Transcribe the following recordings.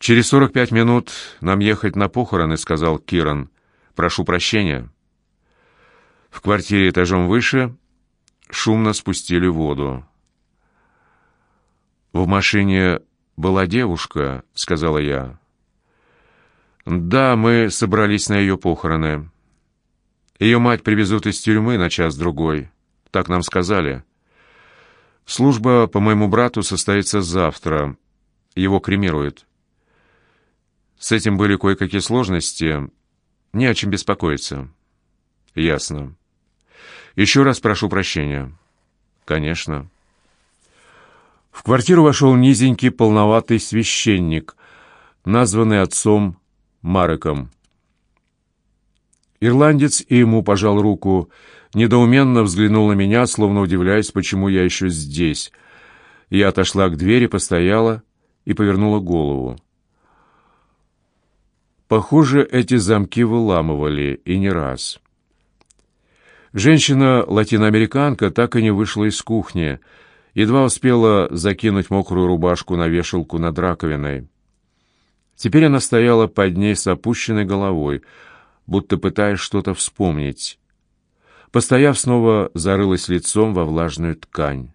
«Через сорок пять минут нам ехать на похороны», — сказал Киран. «Прошу прощения». В квартире этажом выше шумно спустили воду. «В машине была девушка», — сказала я. «Да, мы собрались на ее похороны. Ее мать привезут из тюрьмы на час-другой. Так нам сказали. Служба по моему брату состоится завтра. Его кремируют». С этим были кое-какие сложности. Не о чем беспокоиться. Ясно. Еще раз прошу прощения. Конечно. В квартиру вошел низенький, полноватый священник, названный отцом Мареком. Ирландец и ему пожал руку, недоуменно взглянул на меня, словно удивляясь, почему я еще здесь. Я отошла к двери, постояла и повернула голову. Похоже, эти замки выламывали, и не раз. Женщина-латиноамериканка так и не вышла из кухни, едва успела закинуть мокрую рубашку на вешалку над раковиной. Теперь она стояла под ней с опущенной головой, будто пытаясь что-то вспомнить. Постояв, снова зарылась лицом во влажную ткань.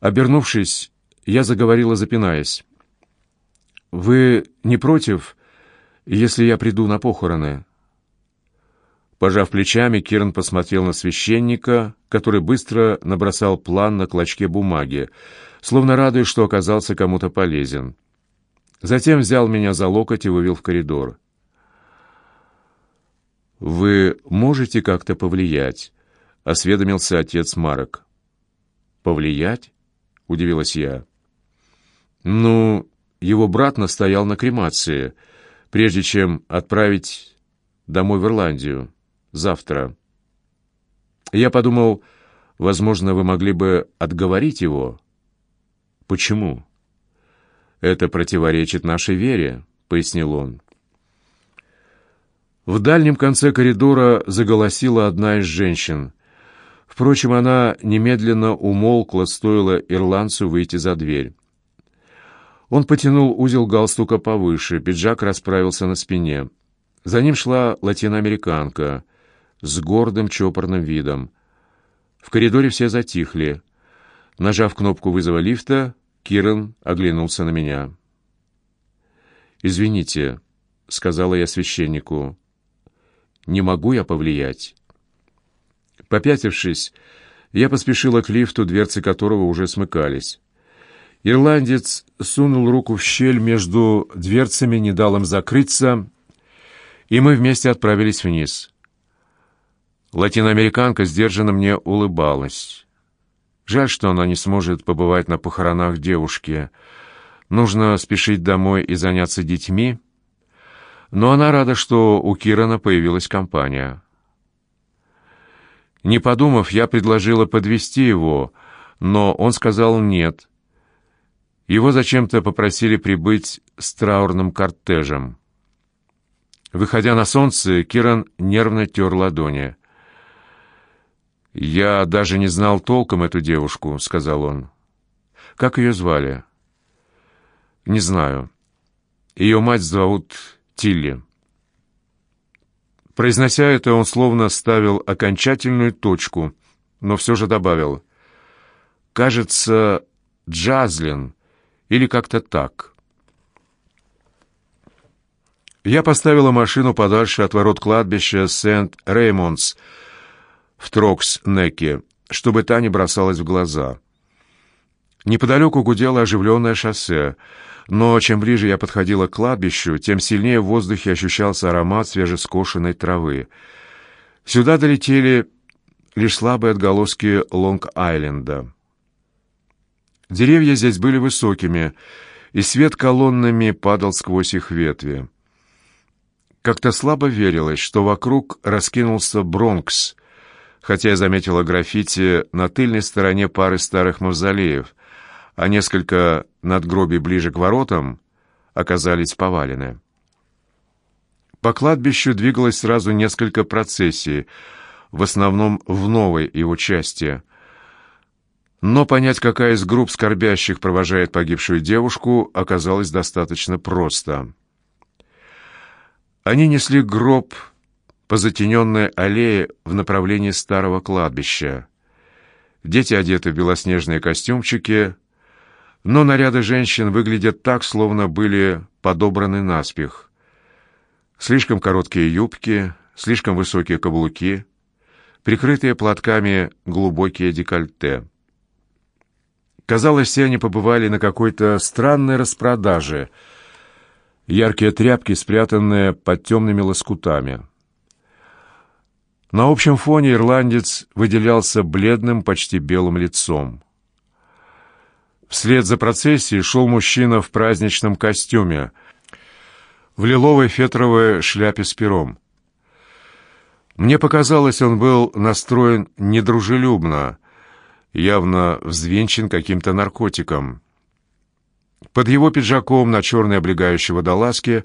Обернувшись, я заговорила, запинаясь. «Вы не против, если я приду на похороны?» Пожав плечами, Кирн посмотрел на священника, который быстро набросал план на клочке бумаги, словно радуясь, что оказался кому-то полезен. Затем взял меня за локоть и вывел в коридор. «Вы можете как-то повлиять?» — осведомился отец Марок. «Повлиять?» — удивилась я. «Ну, его брат настоял на кремации», прежде чем отправить домой в Ирландию. Завтра. Я подумал, возможно, вы могли бы отговорить его. Почему? Это противоречит нашей вере, пояснил он. В дальнем конце коридора заголосила одна из женщин. Впрочем, она немедленно умолкла, стоило ирландцу выйти за дверь. Он потянул узел галстука повыше, пиджак расправился на спине. За ним шла латиноамериканка с гордым чопорным видом. В коридоре все затихли. Нажав кнопку вызова лифта, Киран оглянулся на меня. «Извините», — сказала я священнику, — «не могу я повлиять». Попятившись, я поспешила к лифту, дверцы которого уже смыкались. Ирландец сунул руку в щель между дверцами, не дал им закрыться, и мы вместе отправились вниз. Латиноамериканка сдержанно мне улыбалась. Жаль, что она не сможет побывать на похоронах девушки. Нужно спешить домой и заняться детьми. Но она рада, что у Кирана появилась компания. Не подумав, я предложила подвести его, но он сказал «нет», его зачем-то попросили прибыть с траурным кортежем. Выходя на солнце, Киран нервно тер ладони. «Я даже не знал толком эту девушку», — сказал он. «Как ее звали?» «Не знаю. Ее мать зовут Тилли». Произнося это, он словно ставил окончательную точку, но все же добавил. «Кажется, Джазлин или как-то так. Я поставила машину подальше от ворот кладбища Сент-Реймондс в Трокс-Неке, чтобы та не бросалась в глаза. Неподалеку гудело оживленное шоссе, но чем ближе я подходила к кладбищу, тем сильнее в воздухе ощущался аромат свежескошенной травы. Сюда долетели лишь слабые отголоски Лонг-Айленда. Деревья здесь были высокими, и свет колоннами падал сквозь их ветви. Как-то слабо верилось, что вокруг раскинулся Бронкс, хотя я заметила граффити на тыльной стороне пары старых мавзолеев, а несколько надгробий ближе к воротам оказались повалены. По кладбищу двигалось сразу несколько процессий, в основном в новой его части, Но понять, какая из групп скорбящих провожает погибшую девушку, оказалось достаточно просто. Они несли гроб по затененной аллее в направлении старого кладбища. Дети одеты в белоснежные костюмчики, но наряды женщин выглядят так, словно были подобраны наспех. Слишком короткие юбки, слишком высокие каблуки, прикрытые платками глубокие декольте. Казалось, все они побывали на какой-то странной распродаже. Яркие тряпки, спрятанные под темными лоскутами. На общем фоне ирландец выделялся бледным, почти белым лицом. Вслед за процессией шел мужчина в праздничном костюме, в лиловой фетровой шляпе с пером. Мне показалось, он был настроен недружелюбно, явно взвинчен каким-то наркотиком. Под его пиджаком на черной облегающей водолазке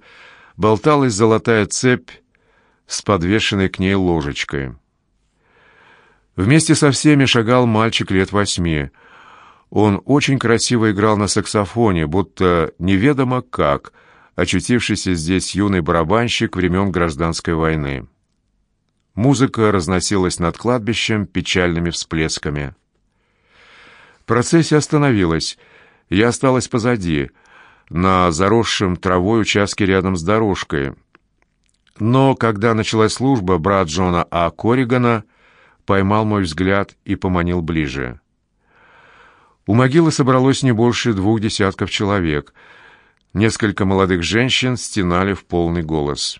болталась золотая цепь с подвешенной к ней ложечкой. Вместе со всеми шагал мальчик лет восьми. Он очень красиво играл на саксофоне, будто неведомо как, очутившийся здесь юный барабанщик времен гражданской войны. Музыка разносилась над кладбищем печальными всплесками. Процессия остановилась. Я осталась позади, на заросшем травой участке рядом с дорожкой. Но когда началась служба, брат Джона А. Корригана поймал мой взгляд и поманил ближе. У могилы собралось не больше двух десятков человек. Несколько молодых женщин стенали в полный голос.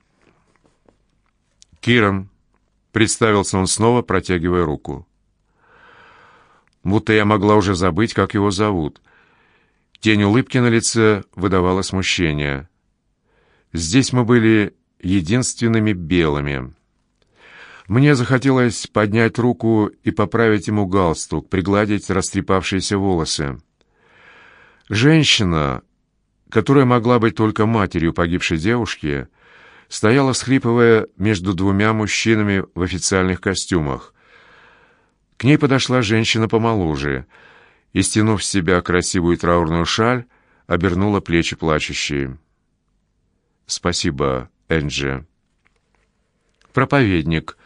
«Киран», — представился он снова, протягивая руку будто я могла уже забыть, как его зовут. Тень улыбки на лице выдавала смущение. Здесь мы были единственными белыми. Мне захотелось поднять руку и поправить ему галстук, пригладить растрепавшиеся волосы. Женщина, которая могла быть только матерью погибшей девушки, стояла, всхлипывая между двумя мужчинами в официальных костюмах. К ней подошла женщина помоложе и, стянув с себя красивую траурную шаль, обернула плечи плачущей. «Спасибо, Энджи». Проповедник,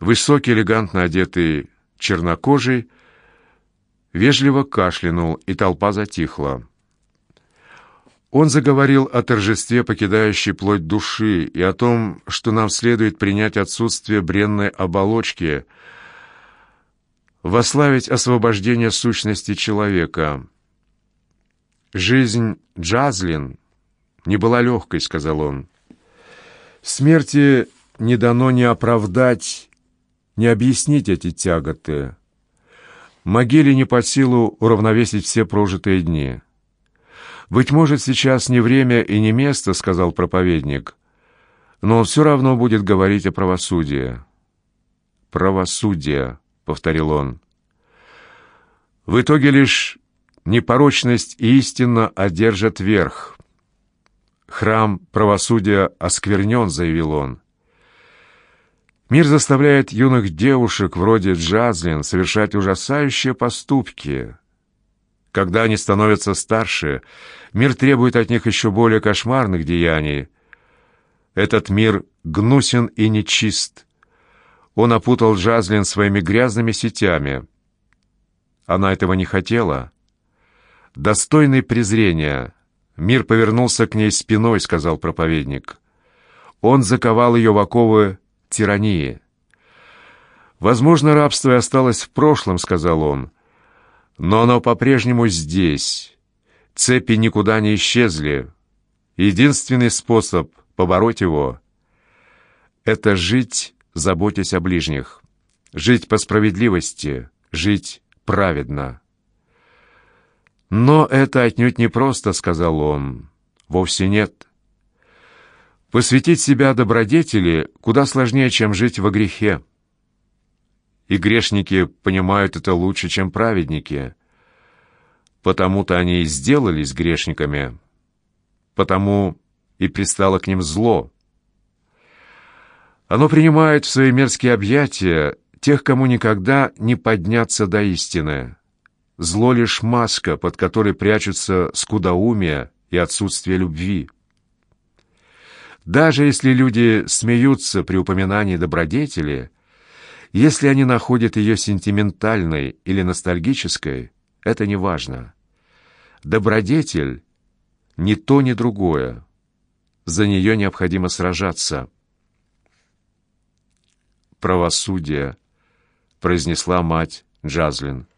высокий, элегантно одетый, чернокожий, вежливо кашлянул, и толпа затихла. Он заговорил о торжестве, покидающей плоть души, и о том, что нам следует принять отсутствие бренной оболочки — вославить освобождение сущности человека. «Жизнь Джазлин не была легкой», — сказал он. «Смерти не дано ни оправдать, ни объяснить эти тяготы. Могиле не под силу уравновесить все прожитые дни». «Быть может, сейчас не время и не место», — сказал проповедник, «но он все равно будет говорить о правосудии». «Правосудие», — повторил он. «В итоге лишь непорочность и истина одержат верх. Храм правосудия осквернен», — заявил он. «Мир заставляет юных девушек вроде Джазлин совершать ужасающие поступки. Когда они становятся старше, мир требует от них еще более кошмарных деяний. Этот мир гнусен и нечист». Он опутал Джазлин своими грязными сетями. Она этого не хотела. Достойный презрения. Мир повернулся к ней спиной, сказал проповедник. Он заковал ее в оковы тирании. «Возможно, рабство и осталось в прошлом», — сказал он. «Но оно по-прежнему здесь. Цепи никуда не исчезли. Единственный способ побороть его — это жить заботясь о ближних, жить по справедливости, жить праведно. «Но это отнюдь не просто», — сказал он. «Вовсе нет. Посвятить себя добродетели куда сложнее, чем жить во грехе. И грешники понимают это лучше, чем праведники. Потому-то они и сделались грешниками. Потому и пристало к ним зло. Оно принимает в свои мерзкие объятия тех, кому никогда не подняться до истины. зло лишь маска, под которой прячутся скудоумие и отсутствие любви. Даже если люди смеются при упоминании добродетели, если они находят ее сентиментальной или ностальгической, это не важно. Добродетель — ни то, ни другое. За нее необходимо сражаться. «Правосудие», — произнесла мать Джазлин.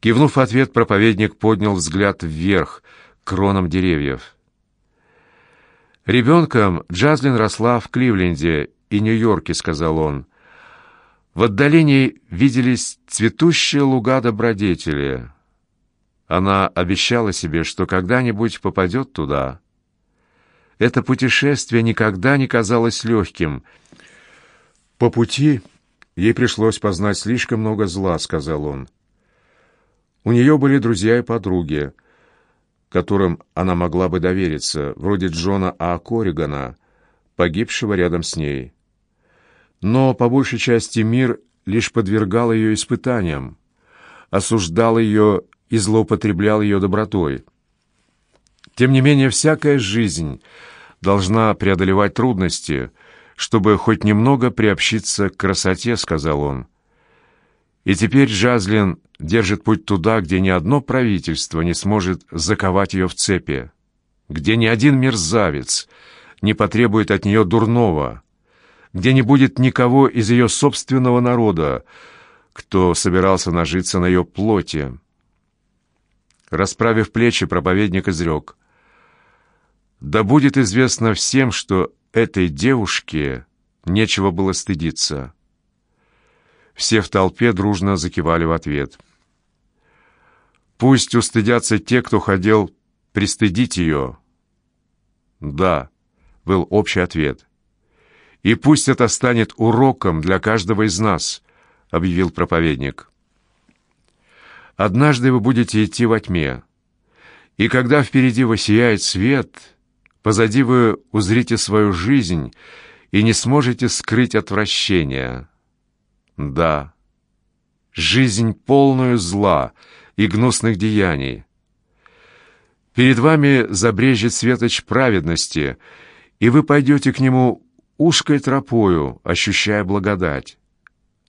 Кивнув ответ, проповедник поднял взгляд вверх, к кронам деревьев. «Ребенком Джазлин росла в Кливленде и Нью-Йорке», — сказал он. В отдалении виделись цветущие луга добродетели. Она обещала себе, что когда-нибудь попадет туда. Это путешествие никогда не казалось легким. По пути ей пришлось познать слишком много зла, сказал он. У нее были друзья и подруги, которым она могла бы довериться, вроде Джона А. Корригана, погибшего рядом с ней. Но по большей части мир лишь подвергал ее испытаниям, осуждал ее и злоупотреблял ее добротой. Тем не менее, всякая жизнь должна преодолевать трудности, чтобы хоть немного приобщиться к красоте, сказал он. И теперь Джазлин держит путь туда, где ни одно правительство не сможет заковать ее в цепи, где ни один мерзавец не потребует от нее дурного, где не будет никого из ее собственного народа, кто собирался нажиться на ее плоти. Расправив плечи, проповедник изрек. «Да будет известно всем, что этой девушке нечего было стыдиться». Все в толпе дружно закивали в ответ. «Пусть устыдятся те, кто хотел пристыдить ее». «Да», — был общий ответ. «И пусть это станет уроком для каждого из нас», — объявил проповедник. «Однажды вы будете идти во тьме, и когда впереди воссияет свет, позади вы узрите свою жизнь и не сможете скрыть отвращение». Да, жизнь полную зла и гнусных деяний. Перед вами забрежет светоч праведности, и вы пойдете к нему узкой тропою, ощущая благодать.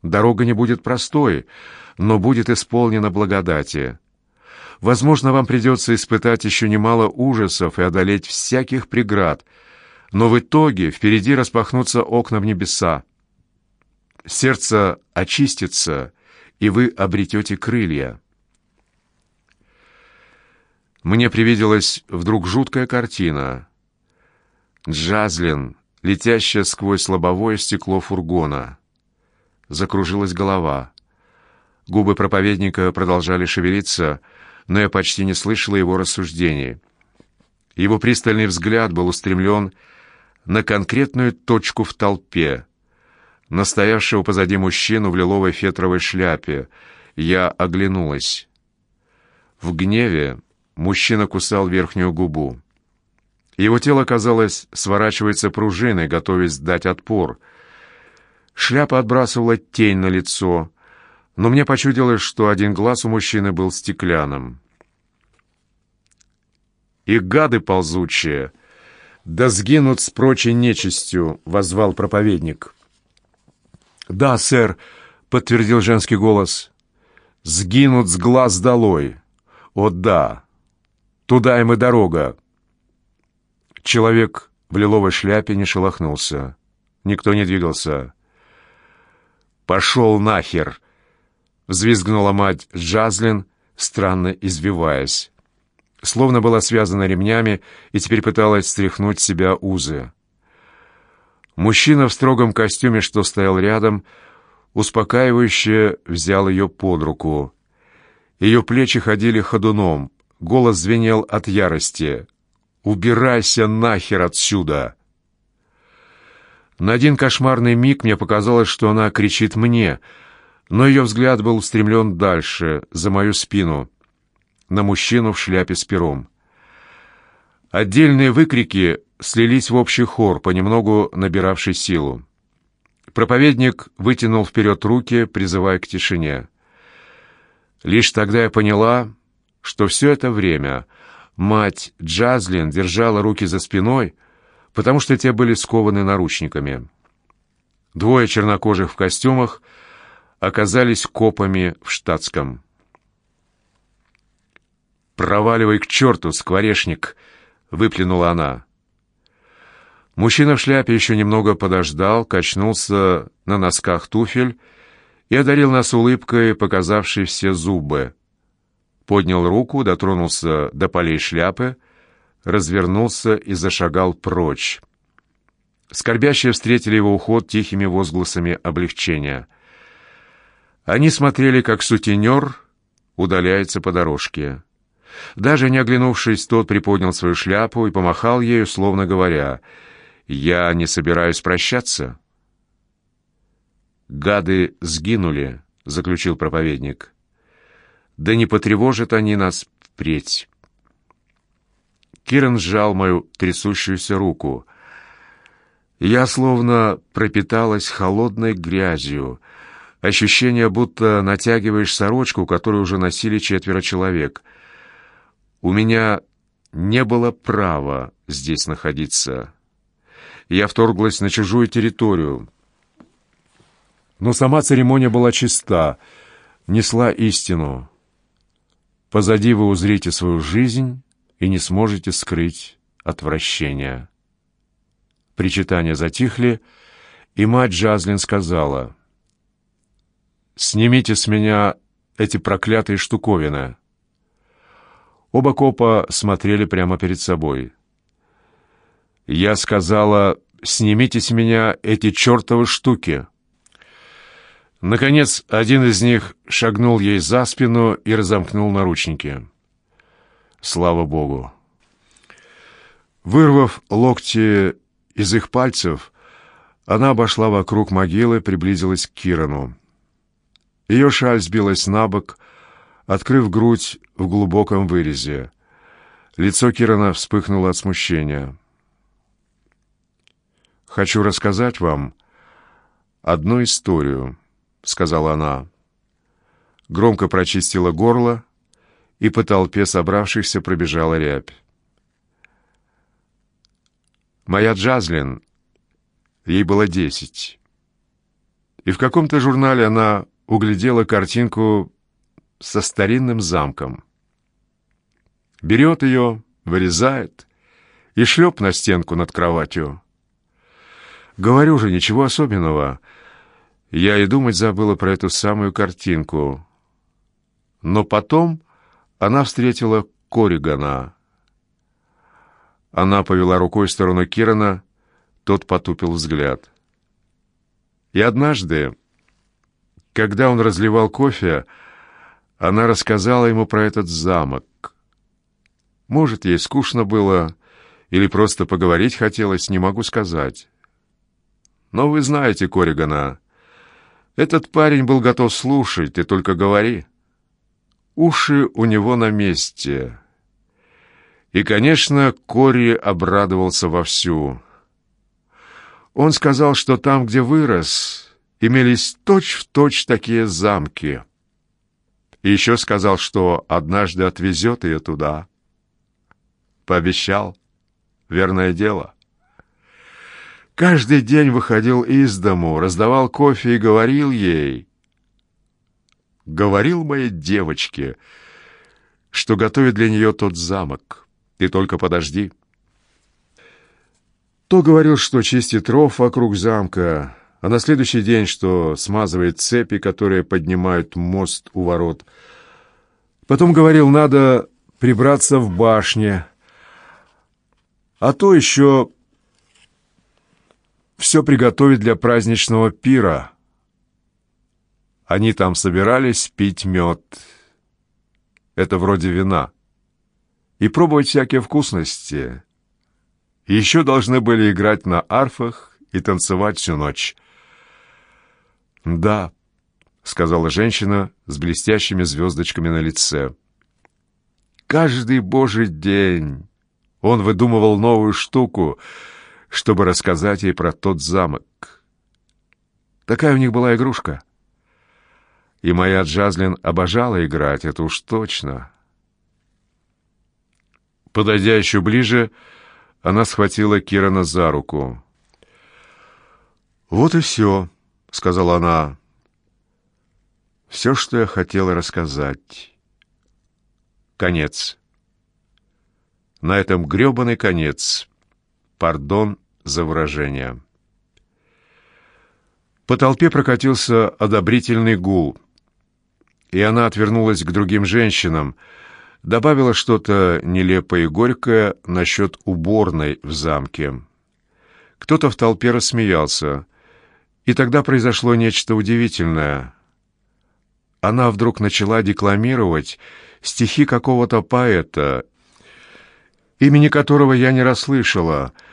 Дорога не будет простой, но будет исполнена благодати. Возможно, вам придется испытать еще немало ужасов и одолеть всяких преград, но в итоге впереди распахнутся окна в небеса сердце очистится, и вы обретете крылья. Мне привиделась вдруг жуткая картина. Джазлин, летящая сквозь лобовое стекло фургона. Закружилась голова. Губы проповедника продолжали шевелиться, но я почти не слышала его рассуждений. Его пристальный взгляд был устремлен на конкретную точку в толпе — настоявшего позади мужчину в лиловой фетровой шляпе. Я оглянулась. В гневе мужчина кусал верхнюю губу. Его тело, казалось, сворачивается пружиной, готовясь дать отпор. Шляпа отбрасывала тень на лицо, но мне почудилось, что один глаз у мужчины был стеклянным. «И гады ползучие! Да сгинут с прочей нечистью!» — возвал проповедник. «Да, сэр», — подтвердил женский голос. «Сгинут с глаз долой». «О, да! Туда им и дорога!» Человек в лиловой шляпе не шелохнулся. Никто не двигался. «Пошел нахер!» — взвизгнула мать Джазлин, странно извиваясь. Словно была связана ремнями и теперь пыталась стряхнуть себя узы. Мужчина в строгом костюме, что стоял рядом, успокаивающе взял ее под руку. Ее плечи ходили ходуном, голос звенел от ярости. «Убирайся нахер отсюда!» На один кошмарный миг мне показалось, что она кричит мне, но ее взгляд был устремлен дальше, за мою спину, на мужчину в шляпе с пером. Отдельные выкрики слились в общий хор, понемногу набиравший силу. Проповедник вытянул вперед руки, призывая к тишине. Лишь тогда я поняла, что все это время мать Джазлин держала руки за спиной, потому что те были скованы наручниками. Двое чернокожих в костюмах оказались копами в штатском. «Проваливай к черту, скворечник!» — выплюнула она. Мужчина в шляпе еще немного подождал, качнулся на носках туфель и одарил нас улыбкой, показавшей все зубы. Поднял руку, дотронулся до полей шляпы, развернулся и зашагал прочь. Скорбящие встретили его уход тихими возгласами облегчения. Они смотрели, как сутенер удаляется по дорожке. Даже не оглянувшись, тот приподнял свою шляпу и помахал ею, словно говоря, «Я не собираюсь прощаться». «Гады сгинули», — заключил проповедник. «Да не потревожат они нас впредь». Киран сжал мою трясущуюся руку. Я словно пропиталась холодной грязью. Ощущение, будто натягиваешь сорочку, которую уже носили четверо человек. У меня не было права здесь находиться. Я вторглась на чужую территорию, но сама церемония была чиста, несла истину. Позади вы узрите свою жизнь и не сможете скрыть отвращение. Причитания затихли, и мать Джазлин сказала, «Снимите с меня эти проклятые штуковины». Оба копа смотрели прямо перед собой. Я сказала, «Снимите с меня эти чертовы штуки». Наконец, один из них шагнул ей за спину и разомкнул наручники. Слава Богу! Вырвав локти из их пальцев, она обошла вокруг могилы, приблизилась к Кирану. Ее шаль сбилась на бок, открыв грудь в глубоком вырезе. Лицо Кирана вспыхнуло от смущения. «Хочу рассказать вам одну историю», — сказала она. Громко прочистила горло, и по толпе собравшихся пробежала рябь. Моя Джазлин, ей было десять. И в каком-то журнале она углядела картинку со старинным замком. Берет ее, вырезает и шлеп на стенку над кроватью. Говорю же, ничего особенного — я и думать забыла про эту самую картинку. Но потом она встретила Коригана. Она повела рукой в сторону Кирана, тот потупил взгляд. И однажды, когда он разливал кофе, она рассказала ему про этот замок. Может, ей скучно было, или просто поговорить хотелось, не могу сказать. Но вы знаете Коригана. Этот парень был готов слушать, ты только говори. Уши у него на месте. И, конечно, Кори обрадовался вовсю. Он сказал, что там, где вырос, имелись точь-в-точь точь такие замки. И еще сказал, что однажды отвезет ее туда. Пообещал. Верное дело. Каждый день выходил из дому, раздавал кофе и говорил ей, говорил моей девочке, что готовит для нее тот замок. Ты только подожди. То говорил, что чистит ров вокруг замка, а на следующий день, что смазывает цепи, которые поднимают мост у ворот. Потом говорил, надо прибраться в башне, а то еще все приготовить для праздничного пира. Они там собирались пить мед. Это вроде вина. И пробовать всякие вкусности. Еще должны были играть на арфах и танцевать всю ночь. «Да», — сказала женщина с блестящими звездочками на лице. «Каждый божий день он выдумывал новую штуку — чтобы рассказать ей про тот замок. Такая у них была игрушка. И моя Джазлин обожала играть, это уж точно. Подойдя еще ближе, она схватила Кирана за руку. «Вот и все», — сказала она. «Все, что я хотела рассказать. Конец. На этом гребаный конец. Пардон за выражение». По толпе прокатился одобрительный гул, и она отвернулась к другим женщинам, добавила что-то нелепое и горькое насчет уборной в замке. Кто-то в толпе рассмеялся, и тогда произошло нечто удивительное. Она вдруг начала декламировать стихи какого-то поэта, имени которого я не расслышала —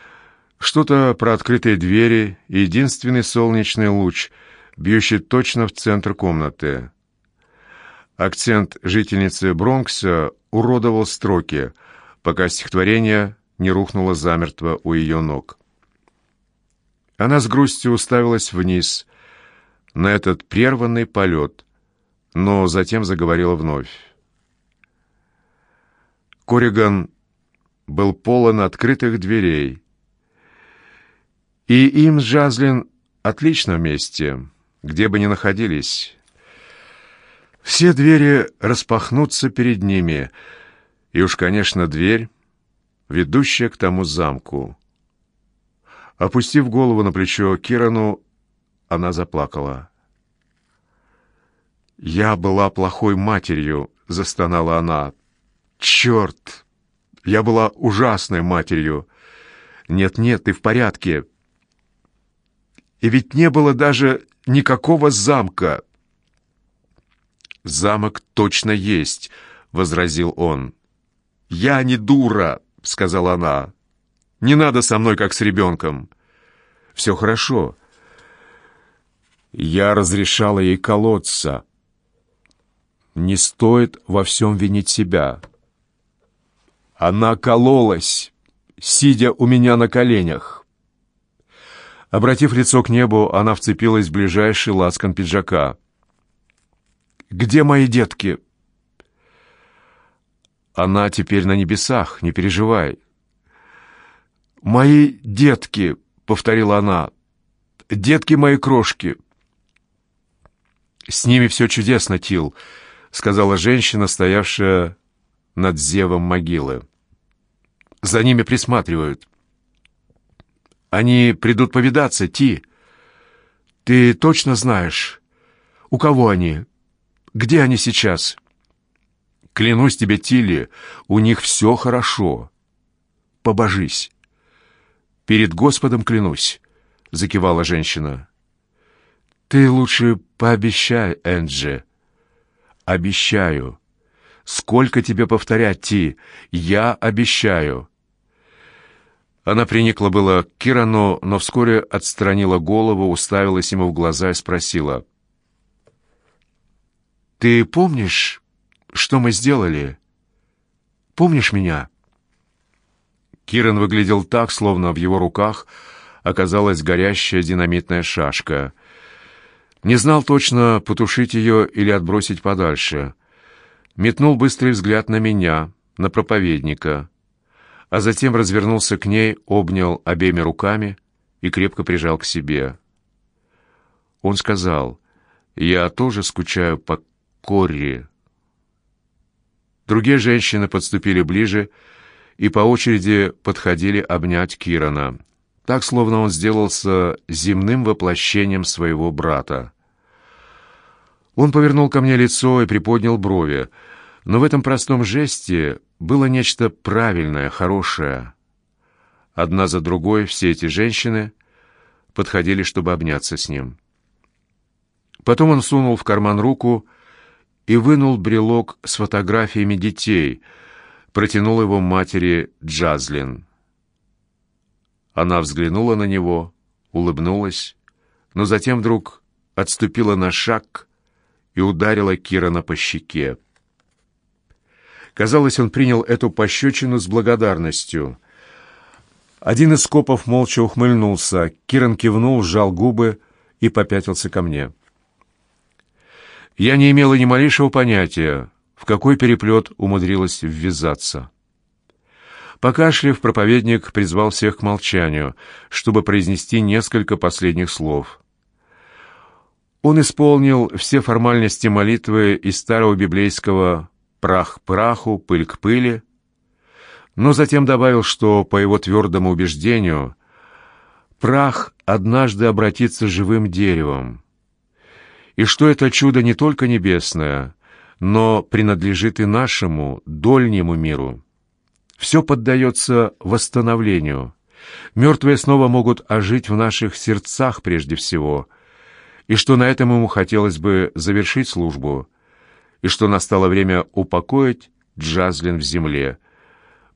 что-то про открытые двери и единственный солнечный луч, бьющий точно в центр комнаты. Акцент жительницы Бронкса уродовал строки, пока стихотворение не рухнуло замертво у ее ног. Она с грустью уставилась вниз, на этот прерванный полет, но затем заговорила вновь. Кориган был полон открытых дверей, и им с Джазлин отлично вместе, где бы ни находились. Все двери распахнутся перед ними, и уж, конечно, дверь, ведущая к тому замку. Опустив голову на плечо Кирану, она заплакала. «Я была плохой матерью», — застонала она. «Черт! Я была ужасной матерью!» «Нет-нет, ты в порядке!» И ведь не было даже никакого замка. «Замок точно есть», — возразил он. «Я не дура», — сказала она. «Не надо со мной, как с ребенком». «Все хорошо». Я разрешала ей колоться. Не стоит во всем винить себя. Она кололась, сидя у меня на коленях. Обратив лицо к небу, она вцепилась в ближайший лацкан пиджака. «Где мои детки?» «Она теперь на небесах, не переживай». «Мои детки», — повторила она, — «детки мои крошки». «С ними все чудесно, Тил», — сказала женщина, стоявшая над зевом могилы. «За ними присматривают». Они придут повидаться, Ти. Ты точно знаешь, у кого они? Где они сейчас? Клянусь тебе, Тилли, у них все хорошо. Побожись. Перед Господом клянусь, закивала женщина. Ты лучше пообещай, Энджи. Обещаю. Сколько тебе повторять, Ти? Я обещаю. Она приникла было к Кирану, но вскоре отстранила голову, уставилась ему в глаза и спросила. «Ты помнишь, что мы сделали? Помнишь меня?» Киран выглядел так, словно в его руках оказалась горящая динамитная шашка. Не знал точно, потушить ее или отбросить подальше. Метнул быстрый взгляд на меня, на проповедника — а затем развернулся к ней, обнял обеими руками и крепко прижал к себе. Он сказал, «Я тоже скучаю по Корри». Другие женщины подступили ближе и по очереди подходили обнять Кирана, так, словно он сделался земным воплощением своего брата. Он повернул ко мне лицо и приподнял брови, но в этом простом жесте было нечто правильное, хорошее. Одна за другой все эти женщины подходили, чтобы обняться с ним. Потом он сунул в карман руку и вынул брелок с фотографиями детей, протянул его матери Джазлин. Она взглянула на него, улыбнулась, но затем вдруг отступила на шаг и ударила Кирана по щеке. Казалось, он принял эту пощечину с благодарностью. Один из копов молча ухмыльнулся. Киран кивнул, сжал губы и попятился ко мне. Я не имела ни малейшего понятия, в какой переплет умудрилась ввязаться. Покашлив, проповедник призвал всех к молчанию, чтобы произнести несколько последних слов. Он исполнил все формальности молитвы из старого библейского «прах к праху, пыль к пыли», но затем добавил, что, по его твердому убеждению, прах однажды обратится живым деревом, и что это чудо не только небесное, но принадлежит и нашему, дольнему миру. Все поддается восстановлению. Мертвые снова могут ожить в наших сердцах прежде всего, и что на этом ему хотелось бы завершить службу, и что настало время упокоить Джазлин в земле,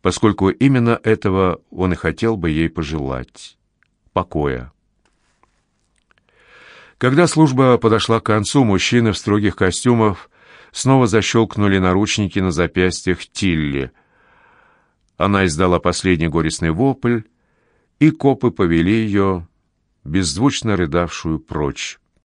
поскольку именно этого он и хотел бы ей пожелать — покоя. Когда служба подошла к концу, мужчины в строгих костюмах снова защелкнули наручники на запястьях Тилли — она издала последний горестный вопль, и копы повели ее, беззвучно рыдавшую, прочь.